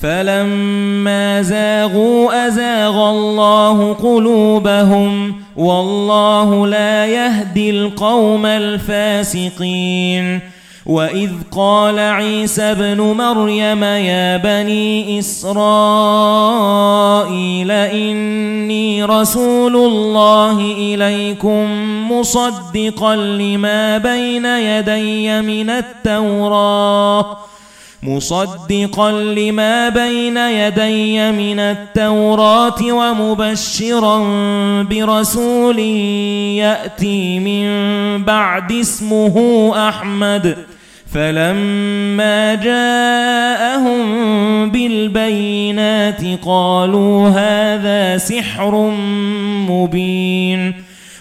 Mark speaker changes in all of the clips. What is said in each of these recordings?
Speaker 1: فَلَمَّا زَاغُوا أَزَاغَ اللَّهُ قُلُوبَهُمْ وَاللَّهُ لَا يَهْدِي الْقَوْمَ الْفَاسِقِينَ. وَإِذْ قَالَ عِيسَى ابْنُ مَرْيَمَ يَا بَنِي إِسْرَائِيلَ إِنِّي رَسُولُ اللَّهِ إِلَيْكُمْ مُصَدِّقًا لِمَا بَيْنَ يَدَيَّ مِنَ التَّوْرَاةِ. مُصَدِّقًا لِمَا بَيْنَ يَدَيَّ مِنَ التَّوْرَاةِ وَمُبَشِّرًا بِرَسُولٍ يَأْتِي مِن بَعْدِ اسْمُهُ أَحْمَدُ. فَلَمَّا جَاءَهُم بِالْبَيِّنَاتِ قَالُوا هَذَا سِحْرٌ مُبِينٌ.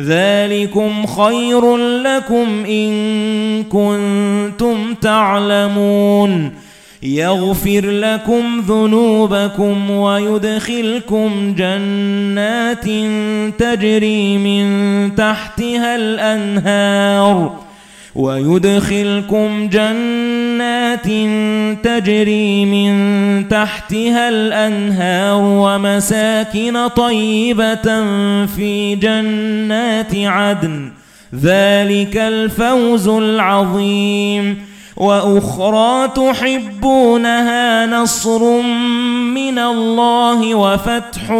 Speaker 1: ذَلِكُمْ خَيْرٌ لَكُمْ إِن كُنتُمْ تَعْلَمُونَ. يَغْفِرْ لَكُمْ ذُنُوبَكُمْ وَيُدْخِلْكُمْ جَنَّاتٍ تَجْرِي مِن تَحْتِهَا الْأَنْهَارُ. وَيُدْخِلْكُمْ جَنَّاتٍ تَجْرِي مِن تَحْتِهَا الْأَنْهَارُ وَمَسَاكِنَ طَيِّبَةً فِي جَنَّاتِ عَدْنٍ. ذَلِكَ الْفَوْزُ الْعَظِيمُ. وَأُخْرَى تُحِبُّونَهَا نَصْرٌ مِنَ اللَّهِ وَفَتْحٌ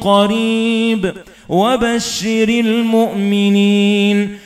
Speaker 1: قَرِيبٌ. وَبَشِّرِ الْمُؤْمِنِينَ.